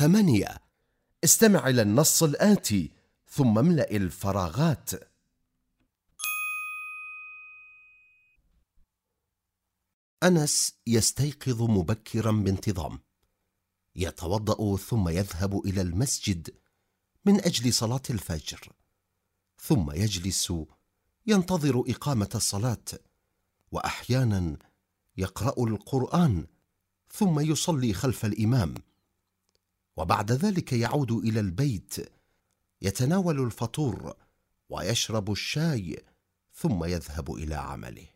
ثمانية. استمع إلى النص الآتي ثم املأ الفراغات. أنس يستيقظ مبكرا بانتظام. يتوضأ ثم يذهب إلى المسجد من أجل صلاة الفجر. ثم يجلس ينتظر إقامة الصلاة وأحيانا يقرأ القرآن ثم يصلي خلف الإمام. وبعد ذلك يعود إلى البيت يتناول الفطور ويشرب الشاي ثم يذهب إلى عمله.